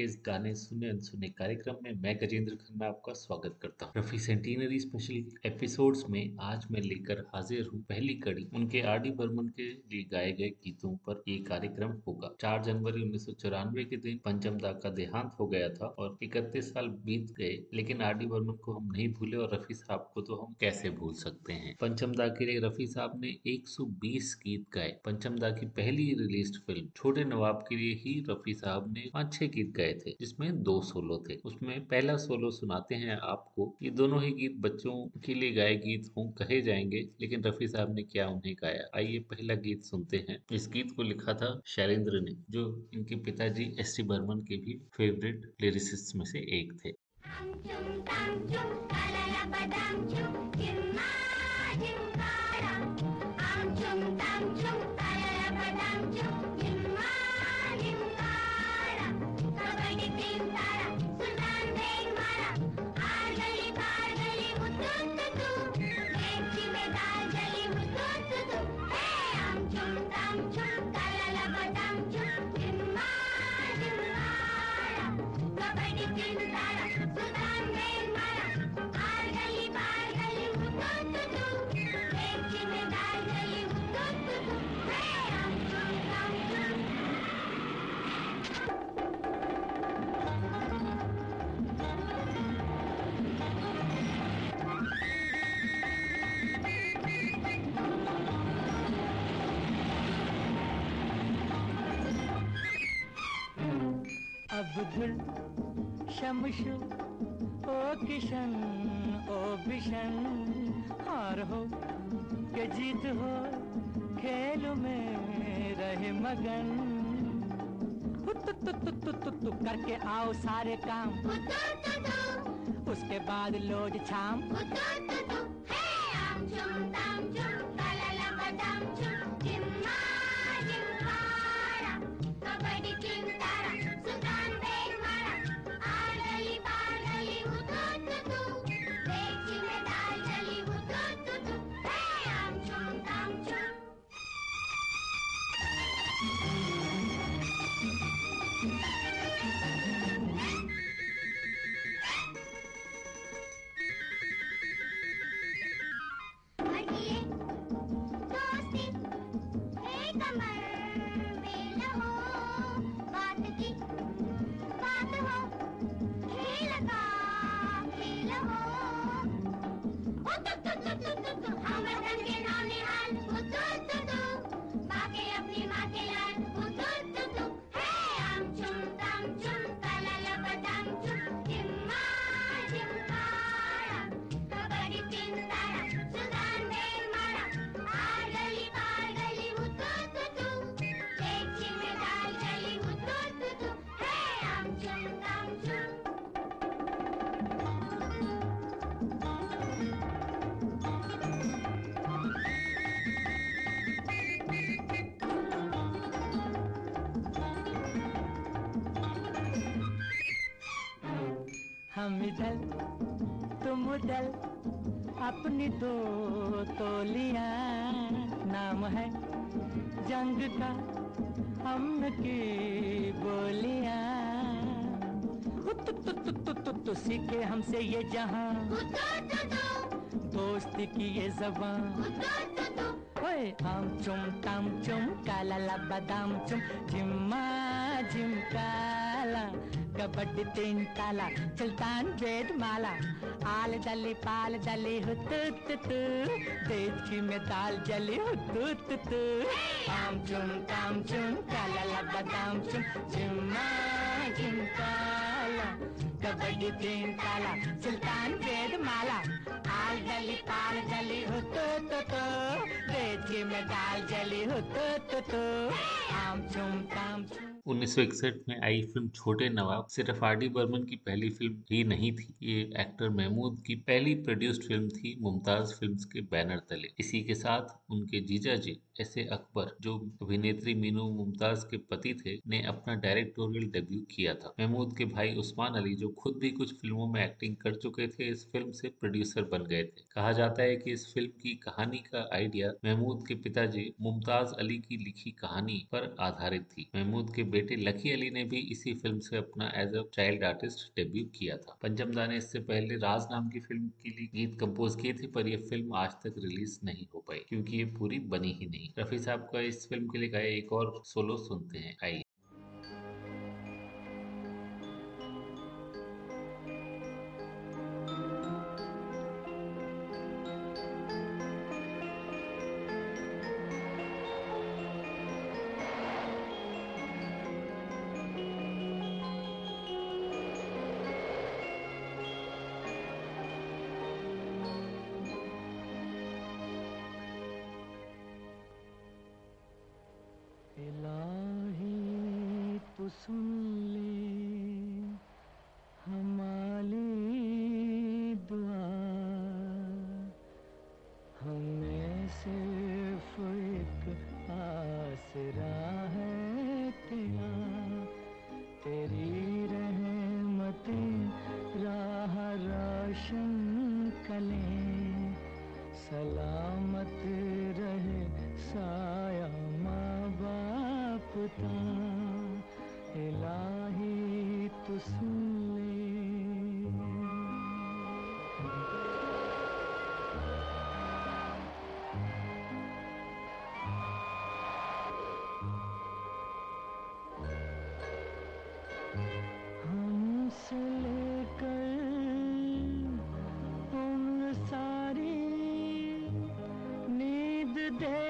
के इस गाने सुने अनसुने कार्यक्रम में मैं गजेंद्र खन्ना आपका स्वागत करता हूँ। रफी सेंटिनरी स्पेशल एपिसोड्स में आज मैं लेकर हाजिर हूँ पहली कड़ी। उनके आर डी बर्मन के लिए गाए गए गीतों पर ये कार्यक्रम होगा। 4 जनवरी उन्नीस के दिन पंचम दा का देहांत हो गया था और इकतीस साल बीत गए, लेकिन आर डी बर्मन को हम नहीं भूले और रफी साहब को तो हम कैसे भूल सकते हैं? पंचम दा के लिए रफी साहब ने एक सौ बीस गीत गाए। पंचम दा की पहली रिलीज़ फ़िल्म छोटे नवाब के लिए ही रफी साहब ने पाँच छह गीत गाए। थे, जिसमें दो सोलो थे। उसमें पहला सोलो सुनाते हैं आपको, ये दोनों ही गीत बच्चों के लिए गाए गीत हों, कहे जाएँगे, लेकिन रफी साहब ने क्या उन्हें गाया? आइए पहला गीत सुनते हैं। इस गीत को लिखा था शैलेंद्र ने, जो इनके पिताजी एस टी बर्मन के भी फेवरेट लिरिसिस्ट में से एक थे। Pintara. शमशु ओ किशन ओ बिशन हार हो के जीत हो खेल में रहे मगन। करके आओ सारे काम। उसके बाद लोज छाम। हम तुम उधर अपनी दो तोलिया। नाम है जंग का हम की बोलिया। तो सीखे हमसे ये जहाँ। दोस्ती की ये जबान। आम चुम, ताम चुम, काला ला बादाम चुम, जिम्मा जिम कबड्डी तीन ताला, सुल्तान वेद माला आल दली पाल दली हुतुत तू देची में दाल जली हुतुत तू आम चुम ताम चुम काला ला बादाम चुम जिम्मा जिम काला कबड्डी तीन ताला, सुल्तान वेद माला आल ताम चुम 1961 में आई फ़िल्म छोटे नवाब, सिर्फ़ आर डी बर्मन की पहली फ़िल्म ही नहीं थी, ये एक्टर महमूद की पहली प्रोड्यूस्ड फ़िल्म थी, मुमताज़ फिल्म्स के बैनर तले। इसी के साथ उनके जीजा जी, एस ए अकबर, जो अभिनेत्री मीनू मुमताज़ के पति थे, ने अपना डायरेक्टोरियल डेब्यू किया था। महमूद के भाई उस्मान अली, जो खुद भी कुछ फ़िल्मों में एक्टिंग कर चुके थे, इस फ़िल्म से प्रोड्यूसर बन गए थे। कहा जाता है कि इस फ़िल्म की कहानी का आइडिया महमूद के पिताजी मुमताज़ अली की लिखी कहानी पर आधारित थी। महमूद के बेटे लकी अली ने भी इसी फ़िल्म से अपना as a child artist debut किया था। पंचम दा ने इससे पहले राज नाम की फ़िल्म के लिए गीत कंपोज किए थे, पर यह फ़िल्म आज तक रिलीज़ नहीं हो पाई, क्योंकि ये पूरी बनी ही नहीं। रफी साहब का इस फ़िल्म के लिए गाया एक और सोलो सुनते हैं, आइए। तू day.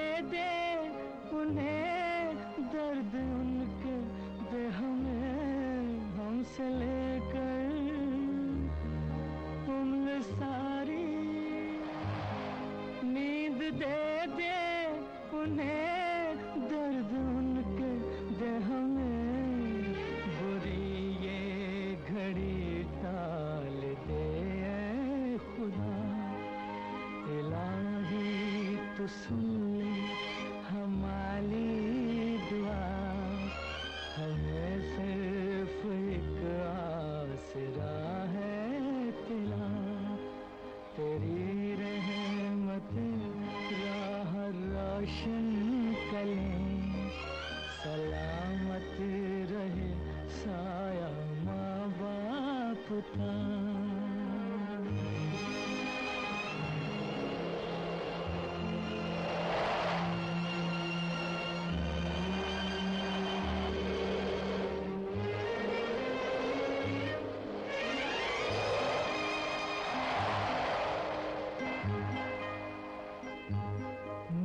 का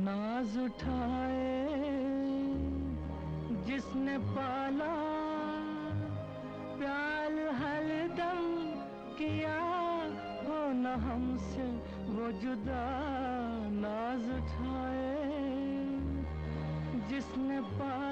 नाज उठाए जिसने पाला हमसे वो जुदा नाज उठाए जिसने पाला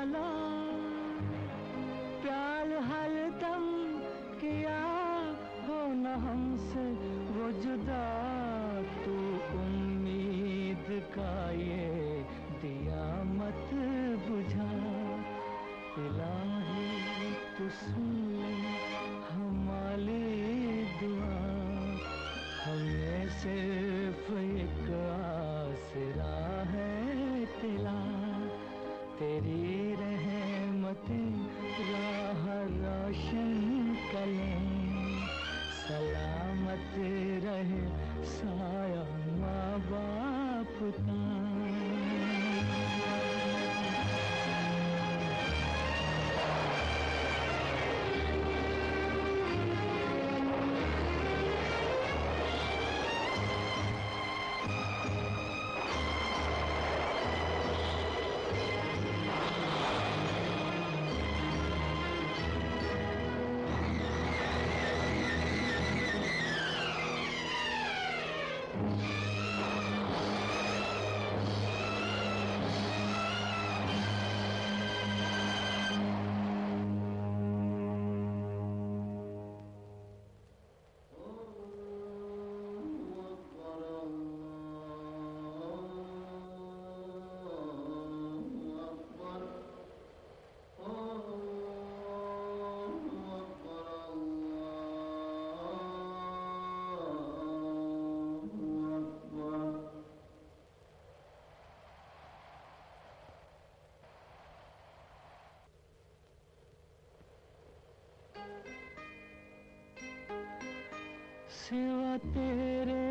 सिवा तेरे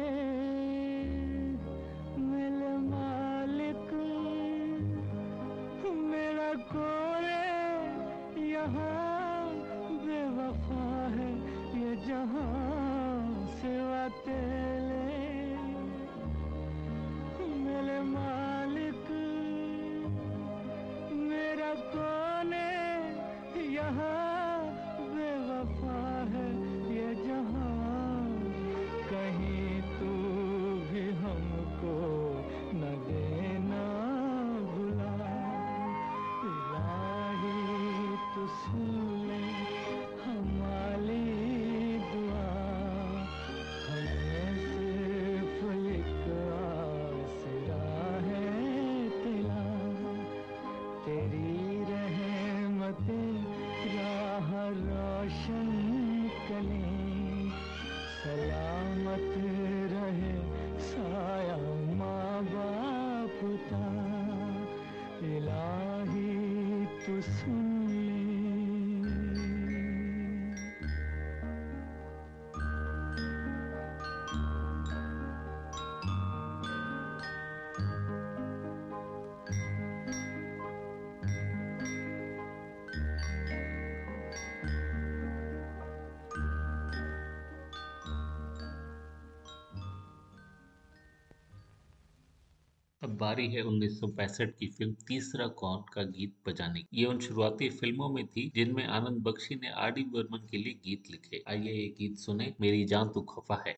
अब बारी है 1965 की फ़िल्म तीसरा कौन का गीत बजाने की। ये उन शुरुआती फ़िल्मों में थी जिनमें आनंद बख्शी ने आर डी बर्मन के लिए गीत लिखे। आइए ये गीत सुने। मेरी जान तो खफा है।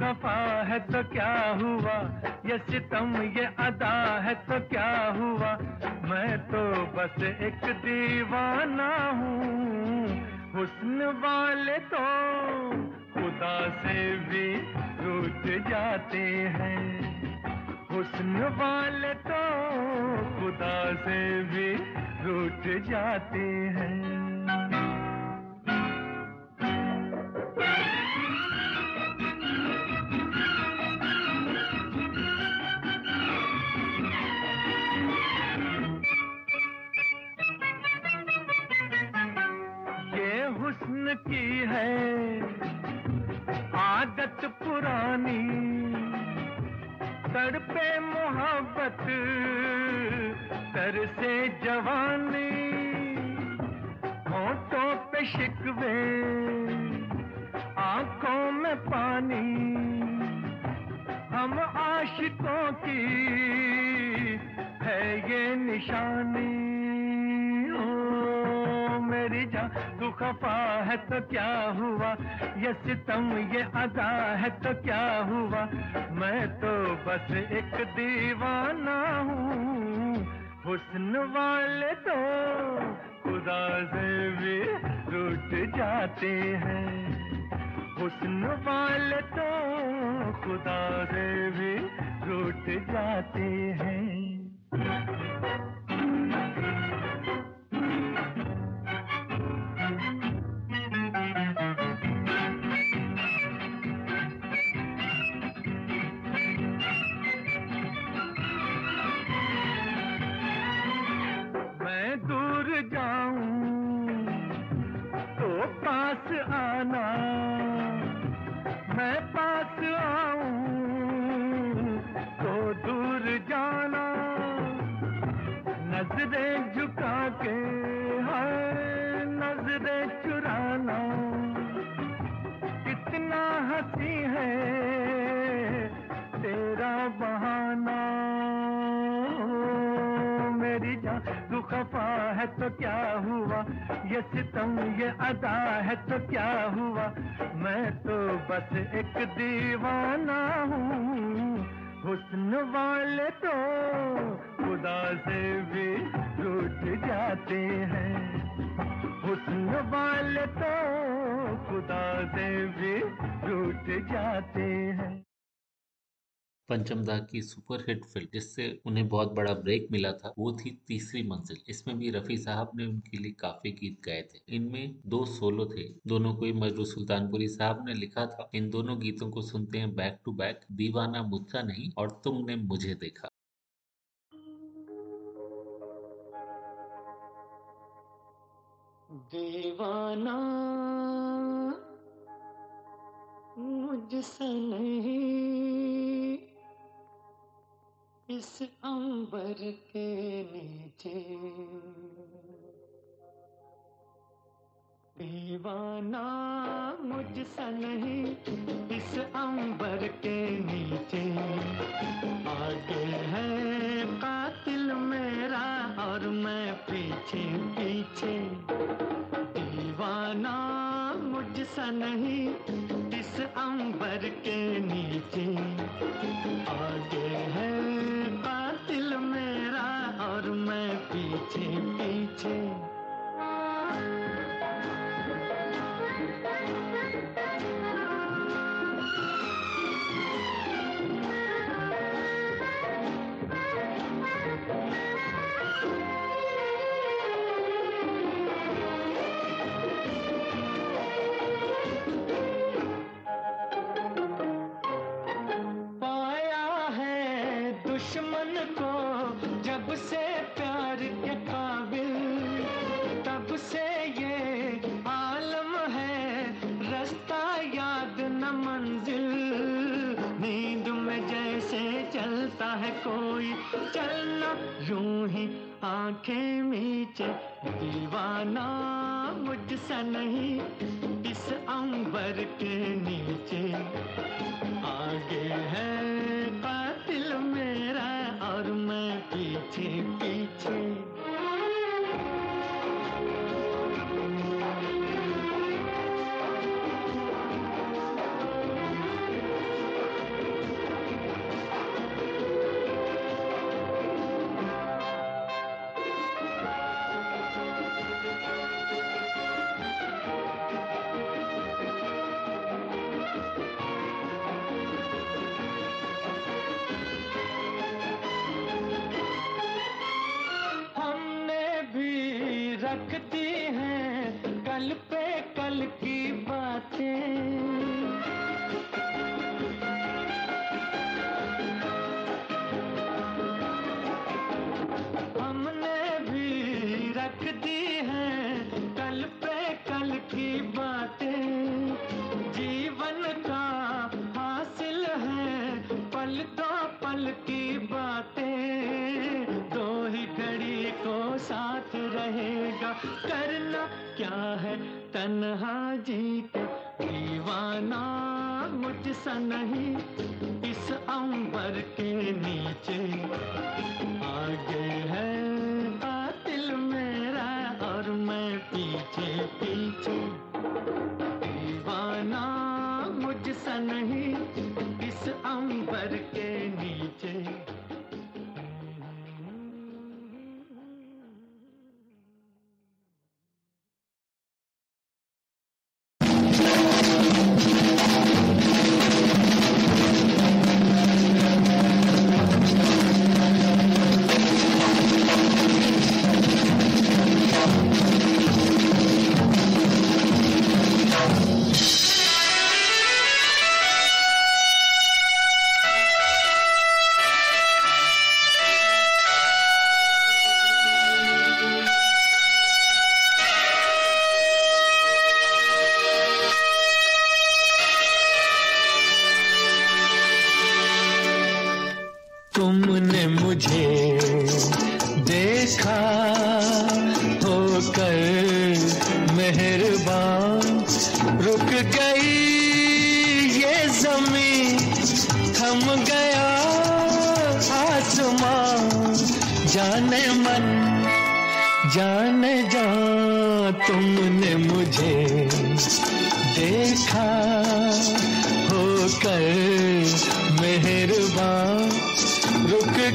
खफा है तो क्या हुआ? ये सितम, ये अदा है तो क्या हुआ? मैं तो बस एक दीवाना हूँ। हुस्न वाले तो खुदा से भी रूठ जाते हैं। हुस्न वाले तो खुदा से भी रूठ जाते हैं। की है आदत पुरानी तड़पे मोहब्बत तर से जवानी, होठों पे शिकवे, आँखों में पानी, हम आशिकों की है ये निशानी। तू खफा है तो क्या हुआ? ये सितम, ये अदा है तो क्या हुआ? मैं तो बस एक दीवाना हूँ। हुस्न वाले तो खुदा से भी रूठ जाते हैं। हुस्न वाले तो खुदा से भी रूठ जाते हैं। दा की सुपर हिट फ़िल्म जिससे उन्हें बहुत बड़ा ब्रेक मिला था, वो थी तीसरी मंजिल। इसमें भी रफी साहब ने उनके लिए काफ़ी गीत गाए थे। इनमें दो सोलो थे। दोनों को मजरू सुल्तानपुरी साहब ने लिखा था। इन दोनों गीतों को सुनते हैं बैक टू बैक दीवाना मुझसा नहीं और तुमने मुझे देखा। दीवाना मुझसे नहीं इस अंबर के नीचे। दीवाना मुझसे नहीं, इस अंबर के नीचे। आगे है कातिल मेरा और मैं पीछे पीछे। दीवाना मुझसे नहीं, इस अंबर के नीचे। आगे है पीछे पीछे यूँ ही आँखें मीचे। दीवाना मुझसा नहीं, इस अंबर के नीचे। आगे है कातिल मेरा और मैं पीछे पीछे।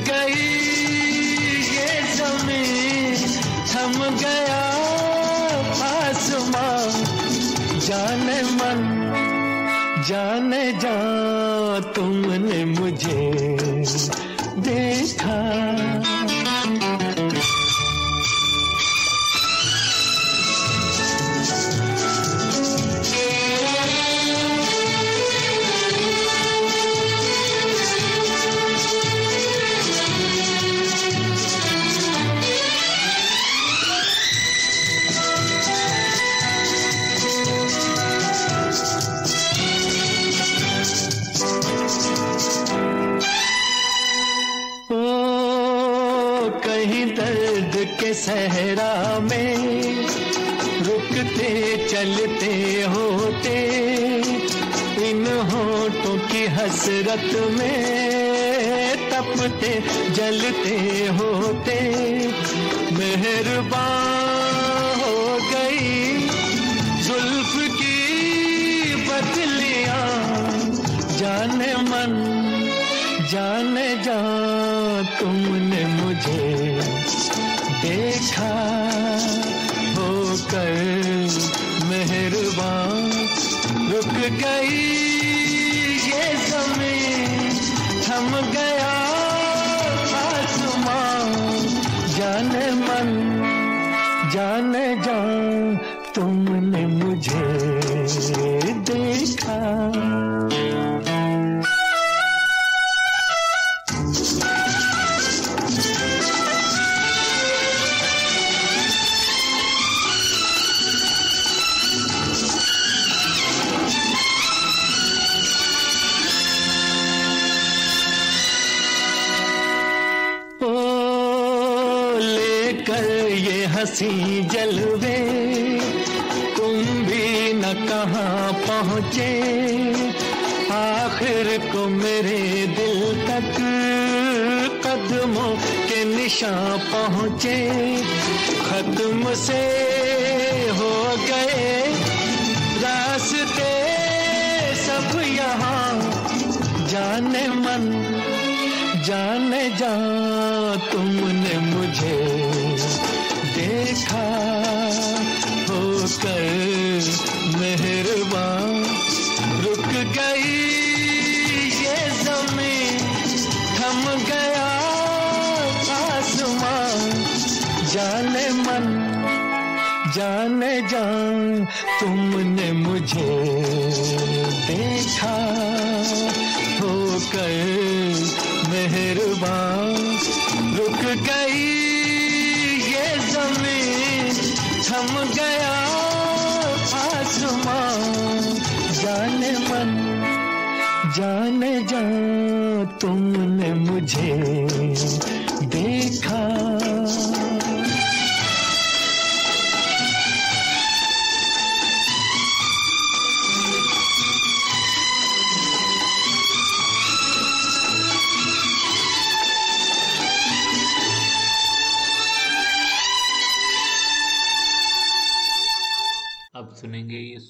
गई ये गया मन जाने जा तुमने मुझे सहरा में रुकते, चलते होते। इन होठों की हसरत में तपते, जलते होते। मेहरबान हो गई जुल्फ की बदलियाँ। जाने मन, जाने जा तुमने मुझे देखा होकर मेहरबान। रुक गई ये समय थम गया आसमां। जाने मन जाने जा हँसी जलवे। तुम भी न कहाँ पहुँचे। आखिर को मेरे दिल तक कदमों के निशान पहुँचे। खत्म से हो गए। रास्ते सब यहाँ। जाने मन, जाने जा तुमने मुझे देखा होकर मेहरबान। रुक गई ये ज़मीन, थम गया आसमां जाने मन, जाने जान, तुमने मुझे देखा होकर मेहरबान। रुक गई थम गया आसमां। जाने मन जाने जा तुमने मुझे देखा।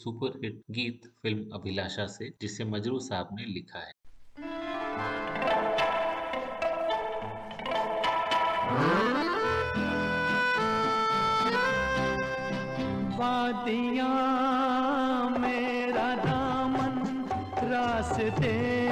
सुनेंगे ये सुपर हिट गीत फ़िल्म अभिलाषा से, जिसे मजरू साहब ने लिखा है। वादियाँ मेरा दामन रास्ते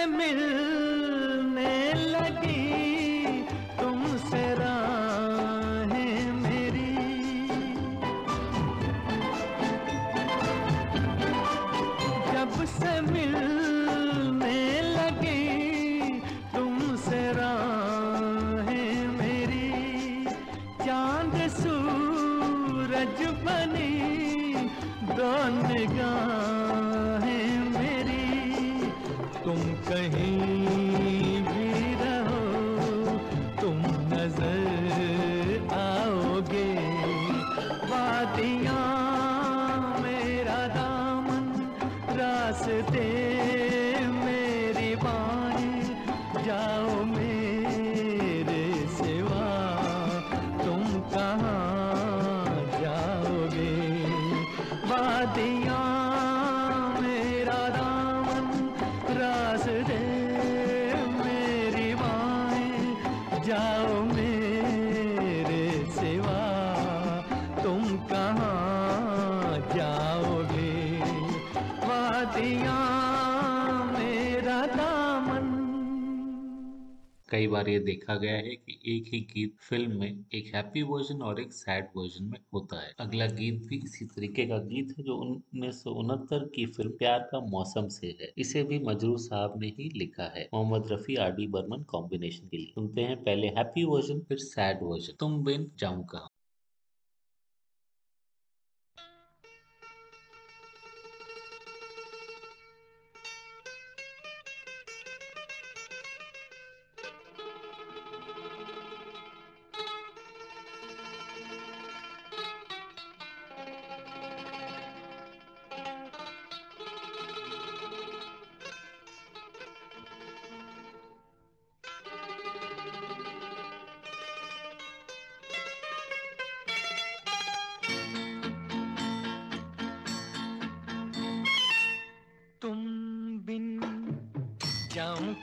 जब ये देखा गया है कि एक ही गीत फ़िल्म में एक हैप्पी वर्जन और एक सैड वर्जन में होता है। अगला गीत भी इसी तरीके का गीत है जो उन्नीस सौ उनहत्तर की फ़िल्म प्यार का मौसम से है। इसे भी मजरू साहब ने ही लिखा है। Mohammed Rafi, R D Burman combination के लिए। सुनते हैं पहले हैप्पी वर्जन फिर सैड वर्जन तुम बिन जाऊँ कहा?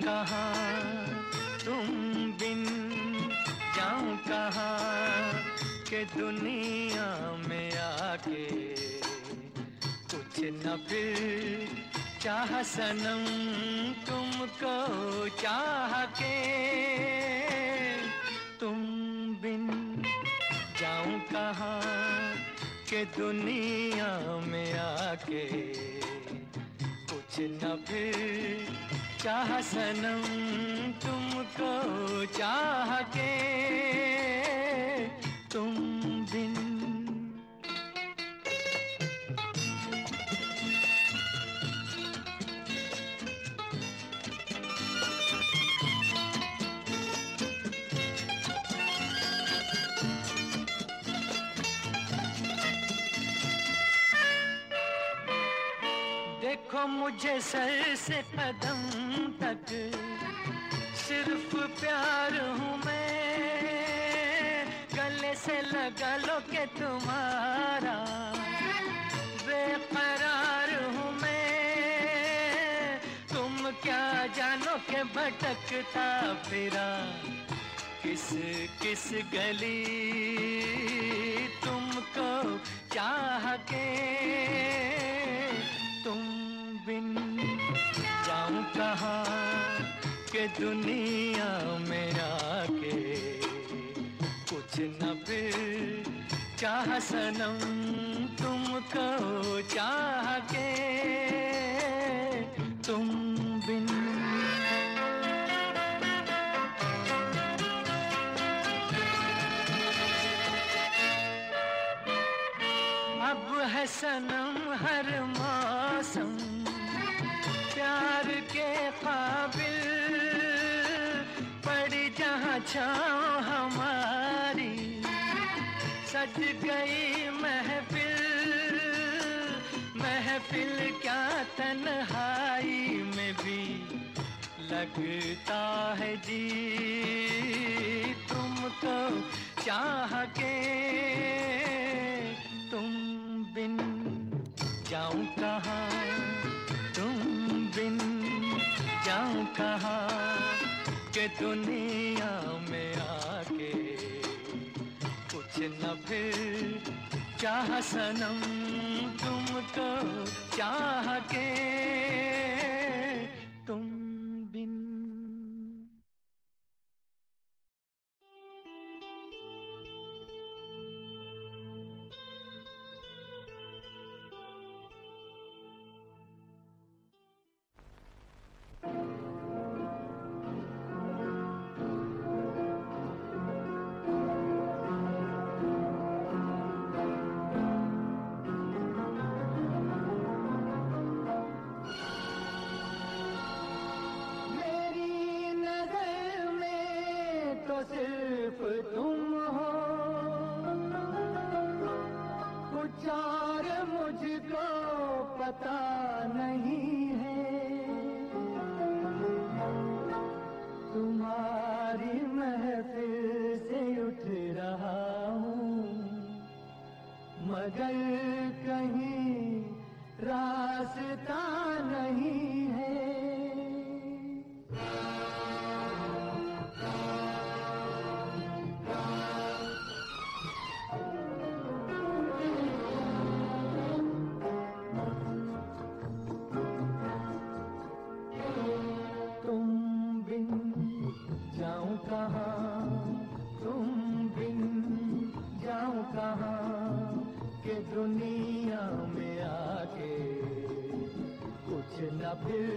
कहाँ, तुम बिन जाऊँ कहाँ के दुनिया में आके कुछ न फिर चाह सनम तुमको चाह के। तुम बिन जाऊँ कहाँ के दुनिया में आके कुछ न फिर चाह सनम तुमको चाह के तुम बिन। देखो मुझे सर से कदम तक सिर्फ़ प्यार हूँ मैं। गले से लगा लो के तुम्हारा। बेकरार हूँ मैं। तुम क्या जानो के भटकता फिरा। किस किस गली तुमको चाह के तुम बिन के दुनिया में आके कुछ न फिर चाह सनम तुमको चाह के तुम बिन अब है सनम हर मौसम प्यार के काबिल छाँव हमारी, सज गई महफिल महफिल क्या तन्हाई में भी लगता है जी। तुमको चाह के तुम बिन जाऊँ कहाँ, तुम बिन जाऊँ कहाँ के दुनिया न फिर चाह सनम तुमको चाह के कुछ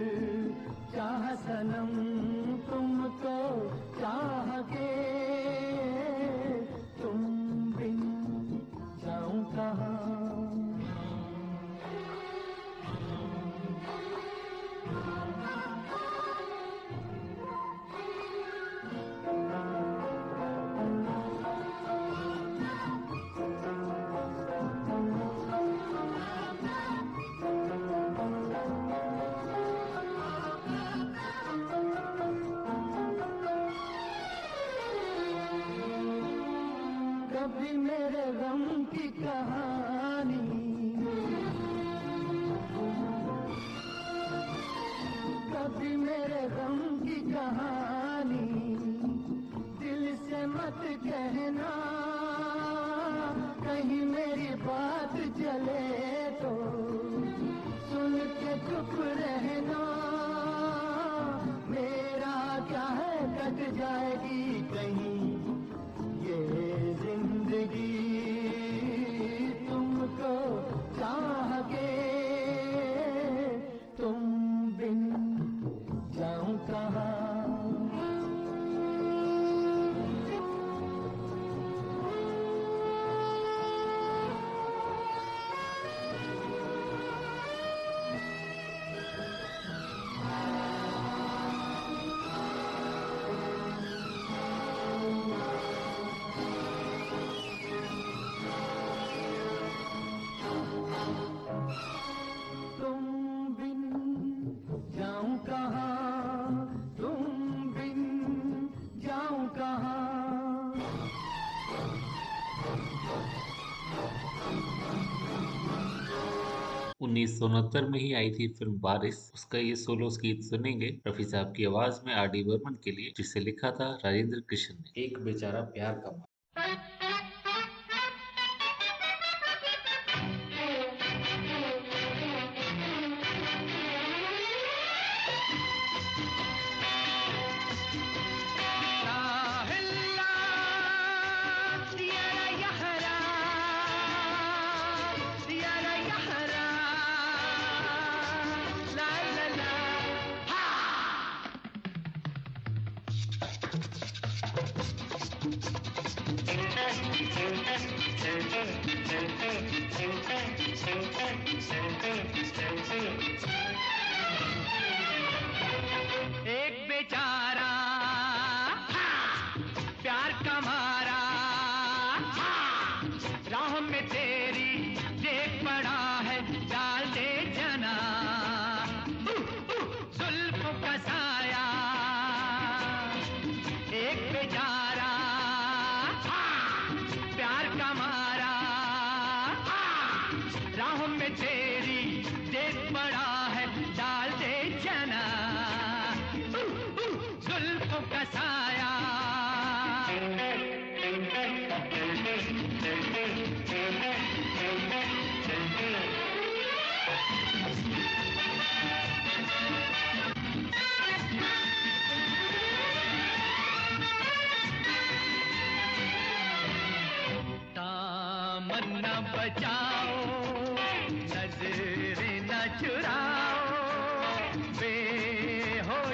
उन्नीस सौ उनहत्तर में ही आई थी फ़िल्म बारिश। उसका ये सोलो गीत सुनेंगे रफी साहब की आवाज़ में आर डी बर्मन के लिए, जिसे लिखा था राजेंद्र कृष्ण ने। एक बेचारा प्यार का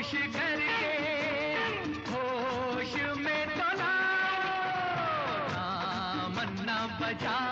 बेहोश करके होश में तो ना मन्ना नज़र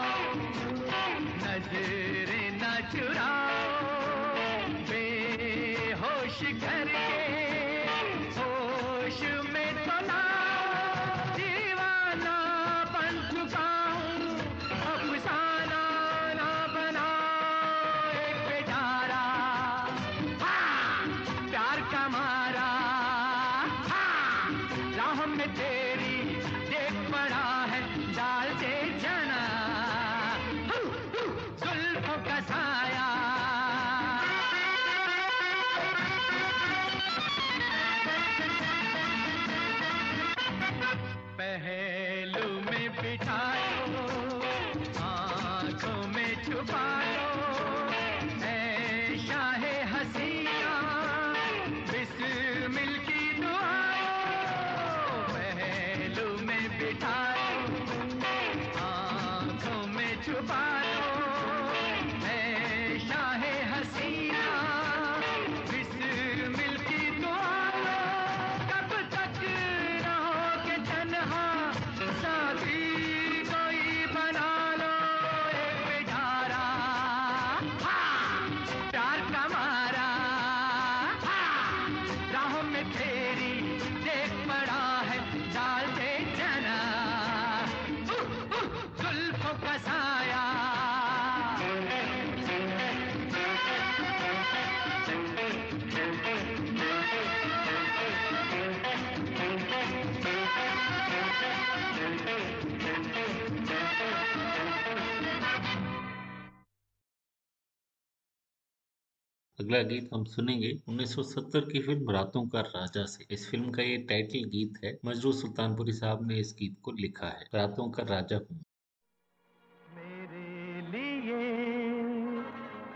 अगला गीत हम सुनेंगे 1970 की फ़िल्म रातों का राजा से। इस फ़िल्म का ये टाइटल गीत है, मजरू सुल्तानपुरी साहब ने इस गीत को लिखा है, रातों का राजा हूँ।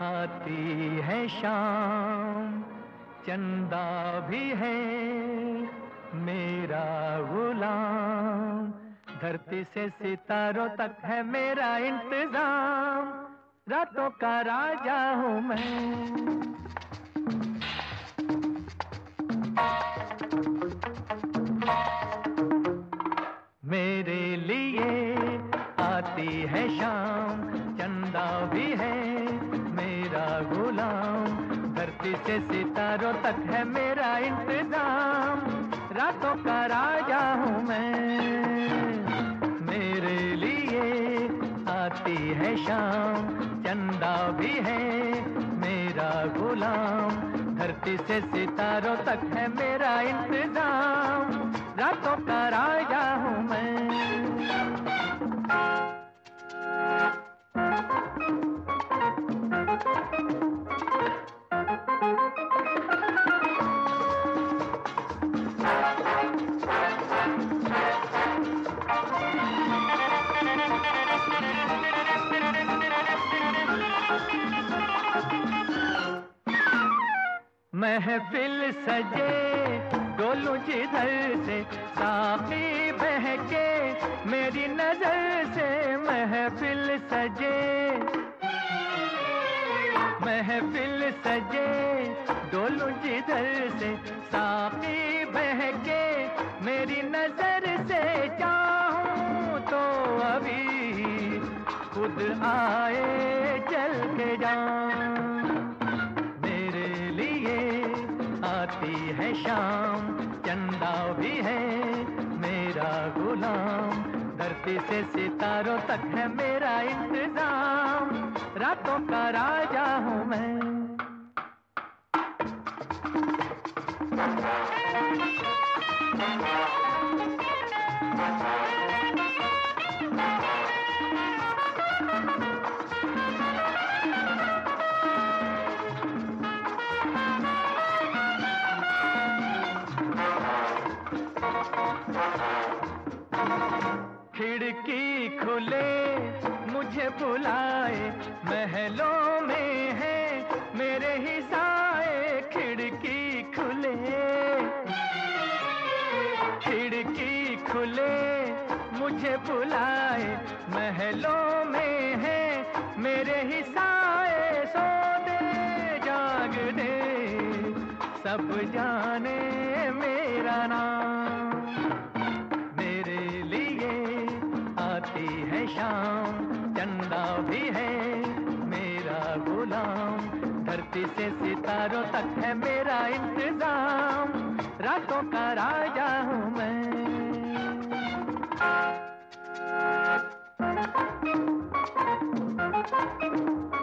आती है शाम, चंदा भी है मेरा गुलाम, धरती से सितारों तक है मेरा इंतज़ाम। रातों का राजा हूँ मैं। मेरे लिए आती है शाम, चंदा भी है मेरा गुलाम। धरती से सितारों तक है मेरा इंतज़ाम। रातों का राजा हूँ मैं। मेरे लिए आती है शाम चंदा भी है, मेरा गुलाम। धरती से सितारों तक है मेरा इंतज़ाम। रातों का राजा हूँ मैं। महफिल सजे डोलू जिधर से साकी बहके, मेरी नज़र से महफिल सजे। महफिल सजे डोलू जिधर से साकी बहके, मेरी नज़र से चाहूँ तो अभी खुद आए, चल के जाऊँ। शाम, चंदा भी है मेरा गुलाम। धरती से सितारों तक है मेरा इंतज़ाम। रातों का राजा हूँ मैं। खिड़की मुझे बुलाए, महलों में है मेरे ही साए खिड़की खुले। खिड़की खुले, मुझे बुलाए, महलों से सितारों तक है मेरा इंतज़ाम। रातों का राजा हूँ मैं। मैंने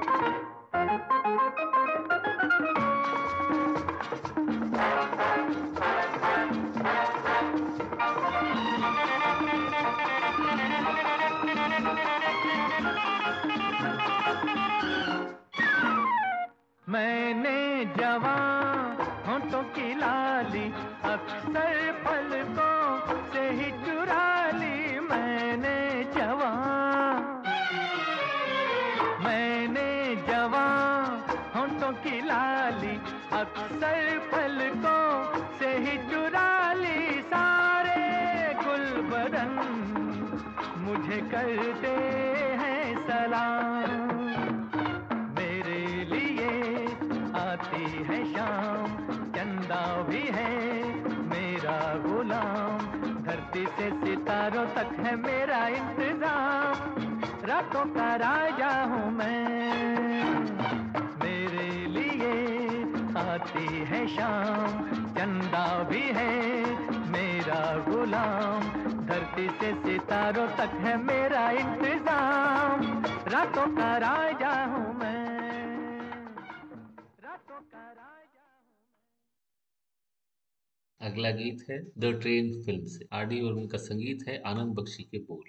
जवान होंठों की लाली, अक्सर पलकों से ही चुरा ली मैंने जवान। मैंने जवान, होंठों की लाली, अक्सर पलकों से ही चुरा ली सारे गुल बदन मुझे करते हैं सलाम। है शाम चंदा भी है मेरा गुलाम। धरती से सितारों तक है मेरा इंतज़ाम। रातों का राजा हूँ मैं। मेरे लिए आती है शाम चंदा भी है मेरा गुलाम। धरती से सितारों तक है मेरा इंतज़ाम। रातों का राजा हूँ अगला गीत है द ट्रेन फ़िल्म से। आर डी वर्मन का संगीत है, आनंद बख्शी के बोल।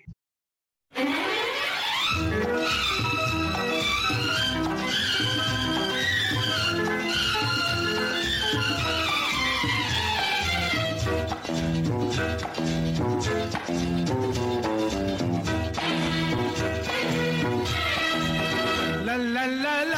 La la la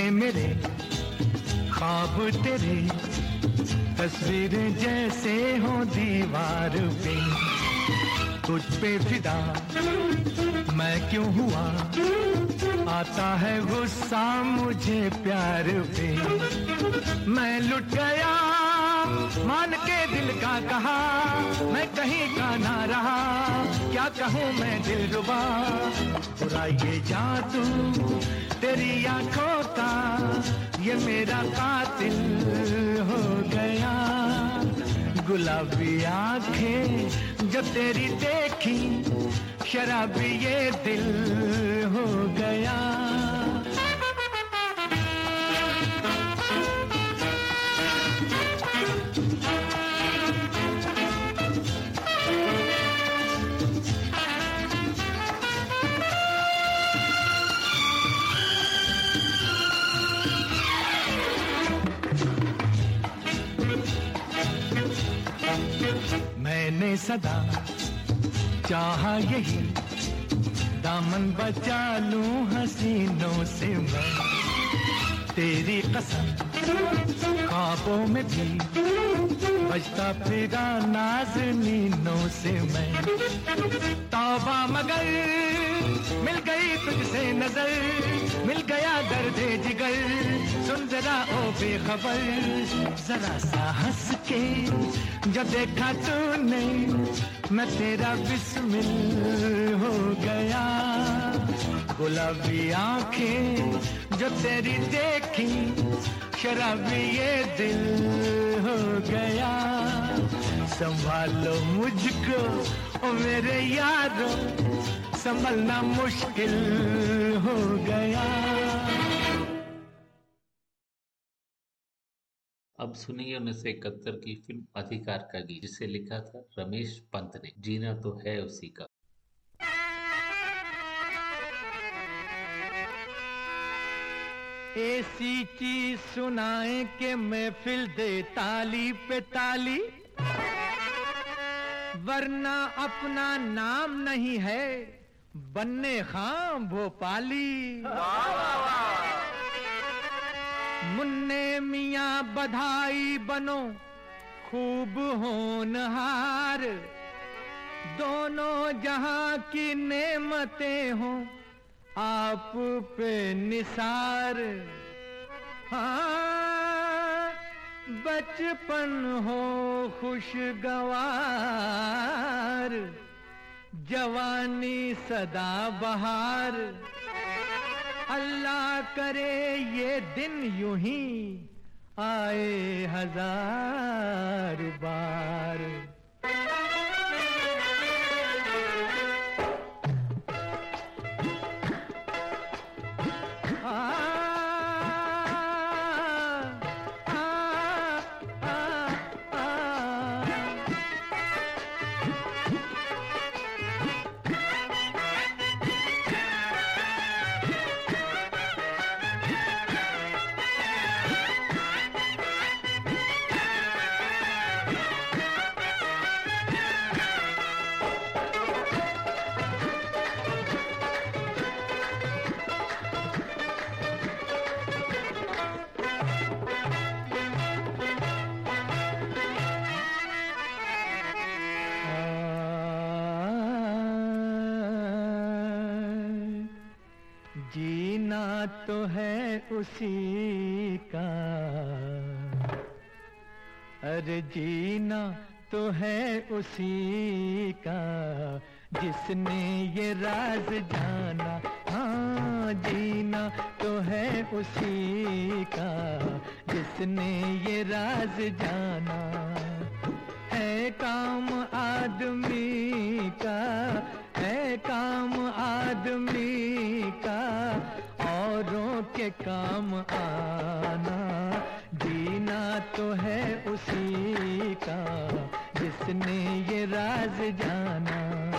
में मेरे ख्वाब तेरे, तस्वीर जैसे हो दीवार पे। तुझ पे फिदा, मैं क्यों हुआ? आता है गुस्सा मुझे प्यार पे। मैं लुट गया मान के दिल का कहा, मैं कहीं का ना रहा। क्या कहूँ मैं दिल रुबा पूरा ये जादू तेरी आँखों का ये मेरा कातिल हो गया। गुलाबी आँखें जो तेरी देखी, शराबी ये दिल हो गया। मैंने सदा चाहा यही। दामन बचा लूँ हसीनों से मैं। तेरी कसम ख्वाबों में भी बजता फिरा नाजनीनों से मैं। तौबा मगर मिल गई तुझसे नज़र, मिल गया दर्द जिगर। सुन जरा ओ बेखबर, जरा सा हंस के जो देखा तूने, मैं तेरा बिस्मिल हो गया। गुलाबी आँखें जो तेरी देखी, शराबी ये दिल हो गया। संभालो मुझको, ओ मेरे यारों, संभलना मुश्किल हो गया। अब सुनिए उन्नीस सौ इकहत्तर की फ़िल्म अधिकार का गीत, जिसे लिखा था रमेश पंत ने। जीना तो है उसी का। ऐसी चीज़ सुनाए के महफिल दे ताली पे ताली। वरना अपना नाम नहीं है, बनने खां भोपाली मुन्ने मियाँ बधाई बनो, खूब होनहार। दोनों जहाँ की नेमतें हों आप पे निसार। हाँ बचपन हो खुशगवार, जवानी सदा बहार। अल्लाह करे ये दिन यूँ ही आए हज़ार बार। उसी का। अरे जीना तो है उसी का, जिसने ये राज जाना। हाँ जीना तो है उसी का, जिसने ये राज जाना। है काम आदमी का, है काम आदमी के काम आना जीना तो है उसी का जिसने ये राज जाना।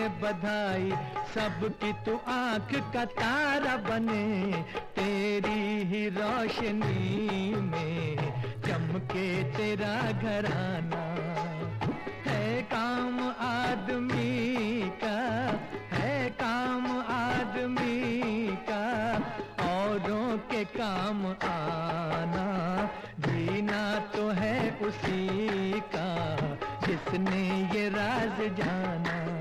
ने बधाई सबकी तू आँख का तारा बने, तेरी ही रोशनी में चमके तेरा घराना। है काम आदमी का, है काम आदमी का, औरों के काम आना, जीना तो है उसी का, जिसने ये राज जीना।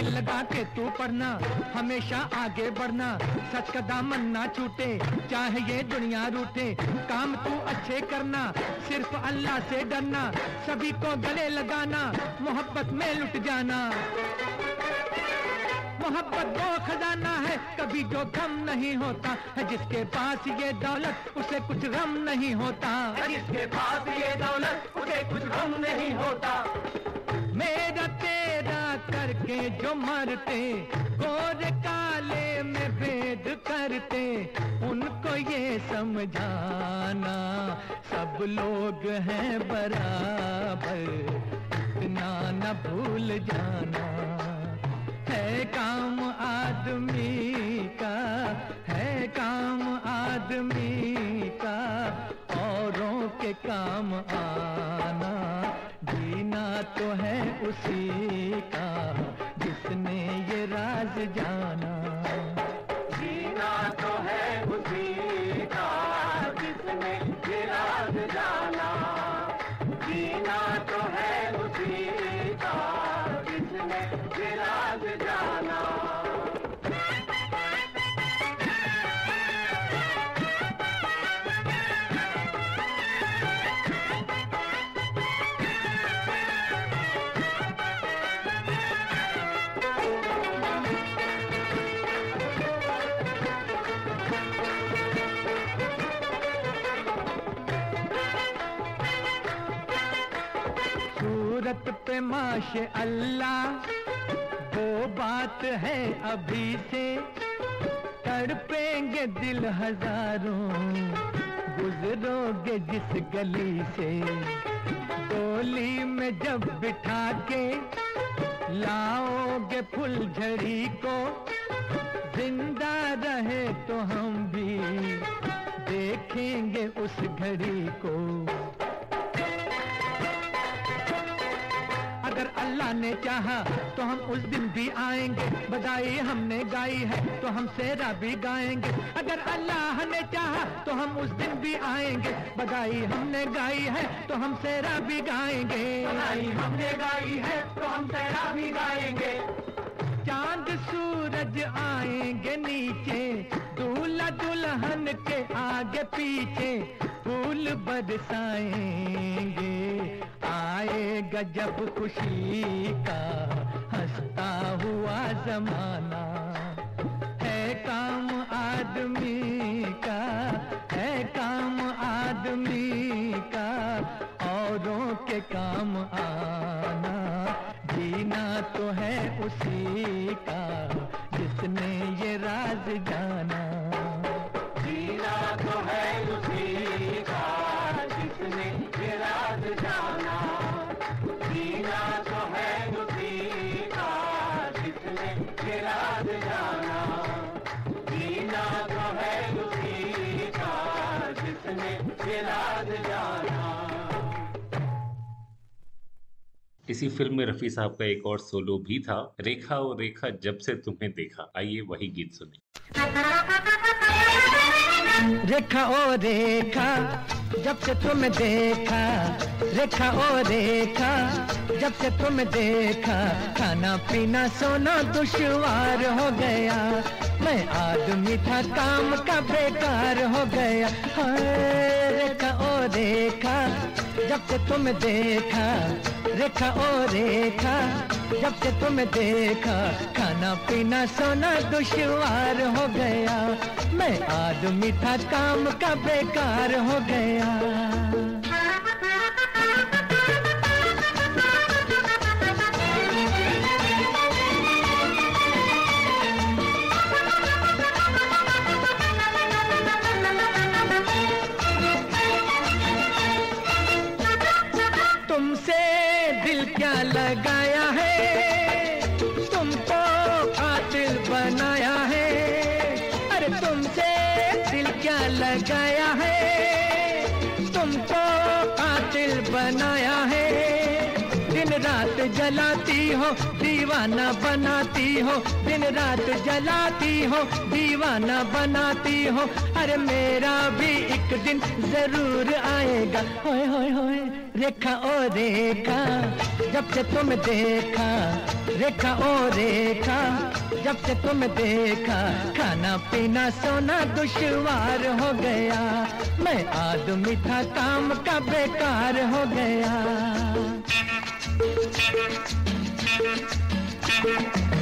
दिल लगा के तू पढ़ना हमेशा आगे बढ़ना। सच का दामन ना छूटे चाहे ये दुनिया रूठे। काम तू अच्छे करना सिर्फ़ अल्लाह से डरना। सभी को गले लगाना मोहब्बत में लुट जाना। मोहब्बत वो खजाना है कभी जो गम नहीं होता। है जिसके पास ये दौलत उसे कुछ गम नहीं होता। जिसके पास ये दौलत उसे कुछ गम नहीं होता। मेरा तेरा करके जो मरते गोरे काले में भेद करते, उनको ये समझाना, सब लोग हैं बराबर, इतना न भूल जाना। है काम आदमी का, है काम आदमी का, औरों के काम आना, जीना तो है उसी का। जिसने ये राज जाना? जीना तो है उसी का जिसने ये राज जाना? जीना तो है उसी सूरत पे माश अल्लाह वो बात है अभी से। तड़पेंगे दिल हज़ारों, गुजरोगे जिस गली से। डोली में जब बिठा के लाओगे फुलझड़ी को, ज़िंदा रहे तो हम भी देखेंगे उस घड़ी को। अल्लाह ने चाहा तो हम उस दिन भी आएँगे। बधाई हमने गाई है तो हम सेरा भी गाएँगे। अगर अल्लाह ने चाहा तो हम उस दिन भी आएँगे। बधाई हमने गाई है तो हम सेरा भी गाएँगे। बधाई हमने गाई है तो हम तेरा भी गाएँगे। चाँद सूरज आएँगे नीचे दूल्हा दुल्हन के आगे पीछे। फूल बरसाएँगे। आएगा जब खुशी का हंसता हुआ जमाना। है काम आदमी का, है काम आदमी का, औरों के काम आना। जीना तो है उसी का, जिसने ये राज जाना। तो है उसी का जाना जीना तो है उसी का जाना इसी फ़िल्म में रफी साहब का एक और सोलो भी था, रेखा और रेखा जब से तुम्हें देखा, आइए वही गीत सुने। रेखा ओ रेखा, जब से तुम देखा, रेखा ओ रेखा, जब से तुम देखा, खाना पीना सोना दुश्वार हो गया, मैं आदमी था, काम का बेकार हो गया। हाय, रेखा ओ रेखा, जब से तुम देखा रेखा, ओ रेखा, जब से तुम देखा, खाना पीना सोना दुश्वार हो गया। मैं आदमी था, काम का बेकार हो गया। हो, दीवाना बनाती हो, दिन रात जलाती हो, दीवाना बनाती हो। अरे मेरा भी एक दिन ज़रूर आएगा। होए होए होए, रेखा ओ रेखा, जब से तुम देखा, रेखा ओ रेखा, जब से तुम देखा, खाना पीना सोना दुश्वार हो गया। मैं आदमी था, काम का बेकार हो गया। काफ़ी महँगा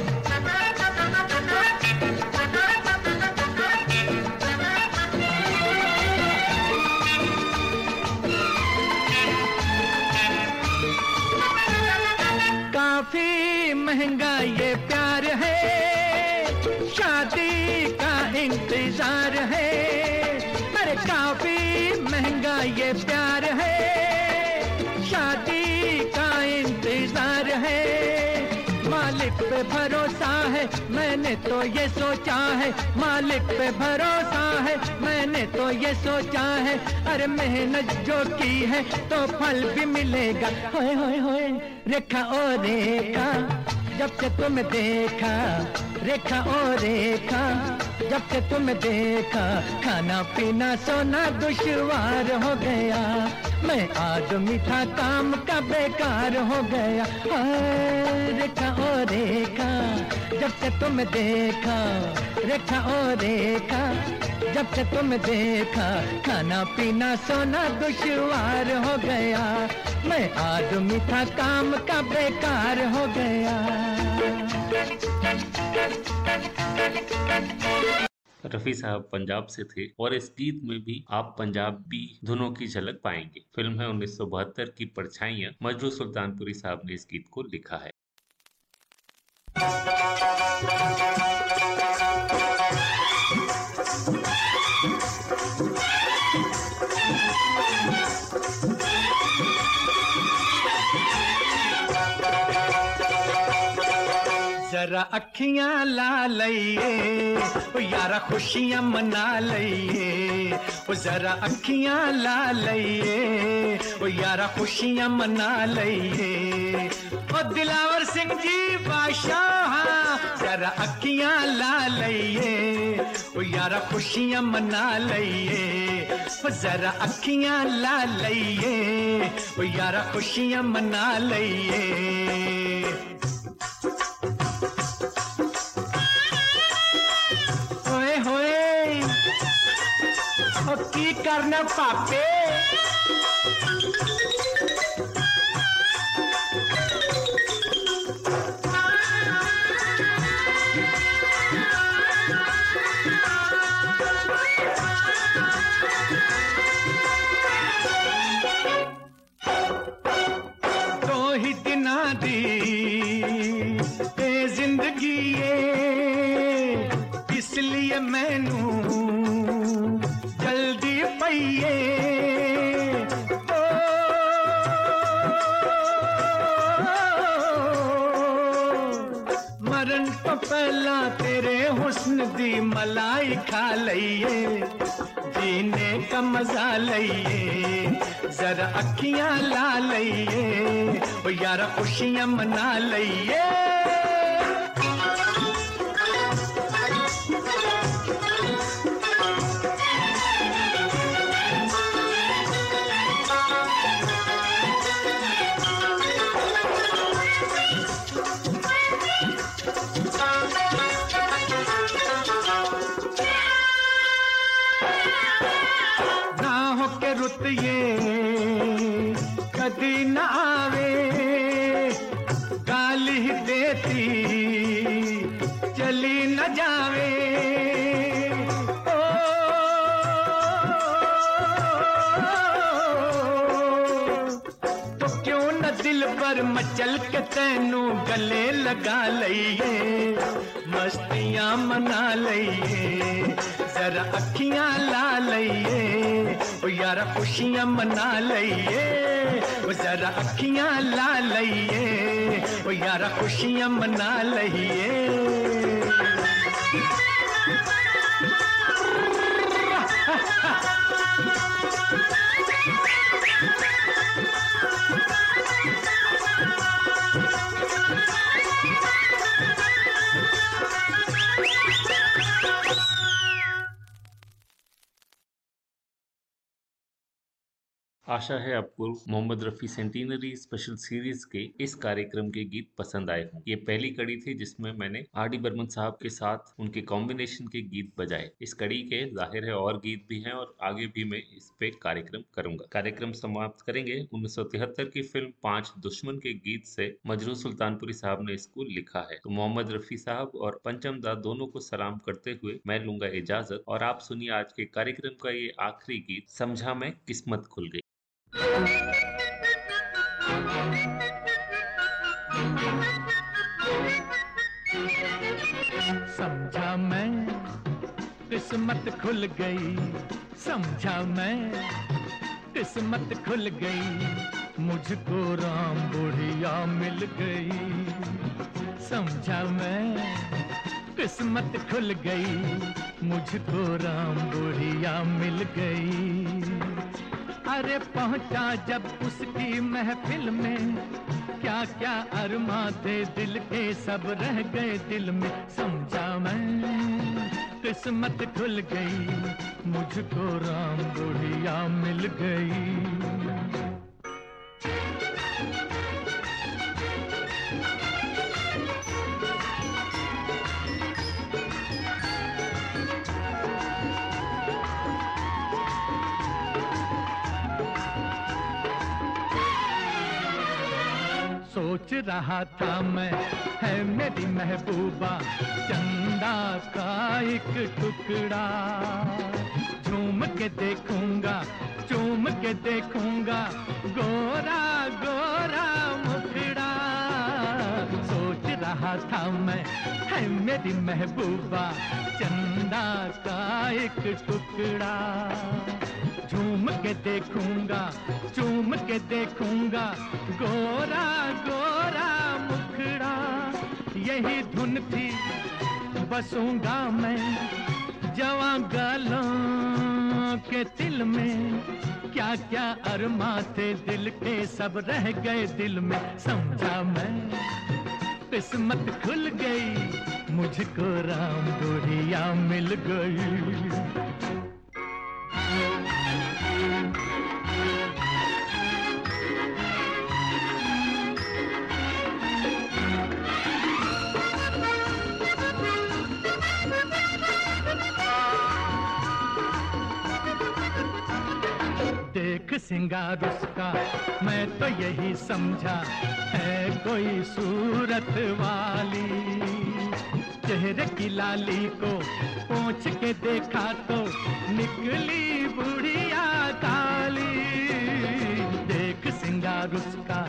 मैंने तो ये सोचा है, मालिक पे भरोसा है। मैंने तो ये सोचा है, अरे मेहनत जो की है तो फल भी मिलेगा। होए होए होए, रेखा ओ रेखा, जब से तुम देखा, रेखा ओ रेखा जब से तुम देखा, खाना पीना सोना दुश्वार हो गया। मैं आदमी था, काम का बेकार हो गया। रेखा ओ रेखा, जब से तुम देखा, रेखा ओ रेखा, जब से तुम देखा, खाना पीना सोना दुश्वार हो गया। मैं आदमी था, काम का बेकार हो गया। रफी साहब पंजाब से थे और इस गीत में भी आप पंजाबी धुनों की झलक पाएँगे। फ़िल्म है 1972 की परछाइयाँ। मजरू सुल्तानपुरी साहब ने इस गीत को लिखा है। जरा अखियाँ ला लइए ओ यारा खुशियाँ मना लइए ओ जरा अखियाँ ला लइए ओ यारा खुशियाँ मना लइए ओ दिलावर सिंह जी बादशाह, जरा अखियाँ ला लइए ओ यारा खुशियाँ मना लइए ओ जरा अखियाँ ला लइए ओ यारा खुशियाँ मना लइए की करना पापे। दी ज़िंदगी इसलिए मैनू पहला तेरे हुस्न दी मलाई खा लइए, जीने का मज़ा लइए, जरा अखियाँ ला लइए, ओ यारा खुशियाँ मना लइए। कदी न आवे, गाली देती, चली न जावे। तो क्यों न दिल पर मचल के तैनू गले लगा लइए मस्तियाँ मना लइए जरा अखियाँ ला लइए ओ यारा खुशियाँ मना लइए ओ जरा अखियाँ ला लइए ओ यारा खुशियाँ मना लइए आशा है आपको Mohammed Rafi centenary special series के इस कार्यक्रम के गीत पसंद आए हों। ये पहली कड़ी थी जिसमें मैंने आर डी बर्मन साहब के साथ उनके कॉम्बिनेशन के गीत बजाए। इस कड़ी के ज़ाहिर है और गीत भी हैं और आगे भी मैं इस पे कार्यक्रम करूँगा। कार्यक्रम समाप्त करेंगे। उन्नीस सौ तिहत्तर की फ़िल्म पाँच दुश्मन के गीत से मजरू सुल्तानपुरी साहब ने इसको लिखा है। तो मोहम्मद रफी साहब और पंचम दा दोनों को सलाम करते हुए मैं लूँगा इजाज़त और आप सुनिए आज के कार्यक्रम का ये आखिरी गीत। समझा मैं किस्मत खुल गई। समझा मैं, किस्मत खुल गई। समझा मैं, किस्मत खुल गई। मुझको राम बुढ़िया मिल गई। समझा मैं, किस्मत खुल गई। मुझको राम बुढ़िया मिल गई। अरे पहुँचा जब उसकी महफिल में। क्या क्या अरमा थे दिल के सब रह गए दिल में, समझा मैं। किस्मत खुल गई, मुझको राम बुढ़िया मिल गई। सोच रहा था मैं, है मेरी महबूबा, चंदा का एक टुकड़ा। झूम के देखूँगा चूम के देखूँगा, गोरा गोरा मुखड़ा। सोच रहा था मैं, है मेरी महबूबा, चंदा का एक टुकड़ा। झूम के देखूँगा चूम के देखूँगा। गोरा गोरा मुखड़ा, यही धुन थी, बसूँगा मैं जवा गालों के दिल में। क्या क्या अरमा थे दिल के सब रह गए दिल में, समझा मैं? किस्मत खुल गई, मुझको राम बुढ़िया मिल गई। सिंगार उसका, मैं तो यही समझा, है कोई सूरत वाली। चेहरे की लाली को पहुँच के देखा तो निकली बुढ़िया काली देख सिंगार उसका,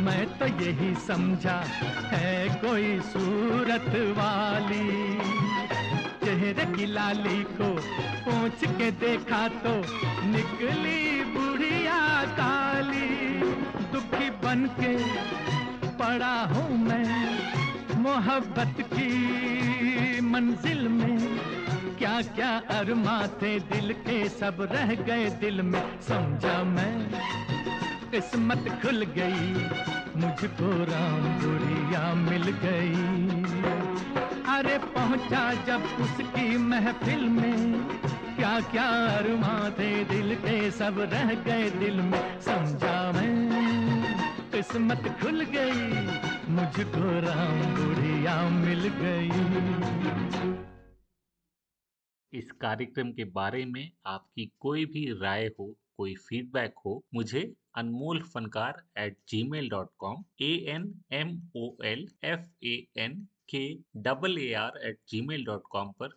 मैं तो यही समझा, है कोई सूरत वाली। चेहरे की लाली को पहुँच के देखा तो निकली बुढ़िया काली दुखी बन के पड़ा हूँ मैं मोहब्बत की मंजिल में। क्या क्या अरमा थे दिल के सब रह गए दिल में। समझा मैं, किस्मत खुल गई, मुझको राम बुढ़िया मिल गई। अरे पहुँचा जब उसकी महफिल में क्या क्या अरमा थे दिल के सब रह गए दिल में, समझा मैं। किस्मत खुल गई, मुझको राम बुढ़िया मिल गई। इस कार्यक्रम के बारे में आपकी कोई भी राय हो, कोई फीडबैक हो, मुझे Anmol Fankaar at Gmail dot com A N M O L F A N K double A R at Gmail dot com पर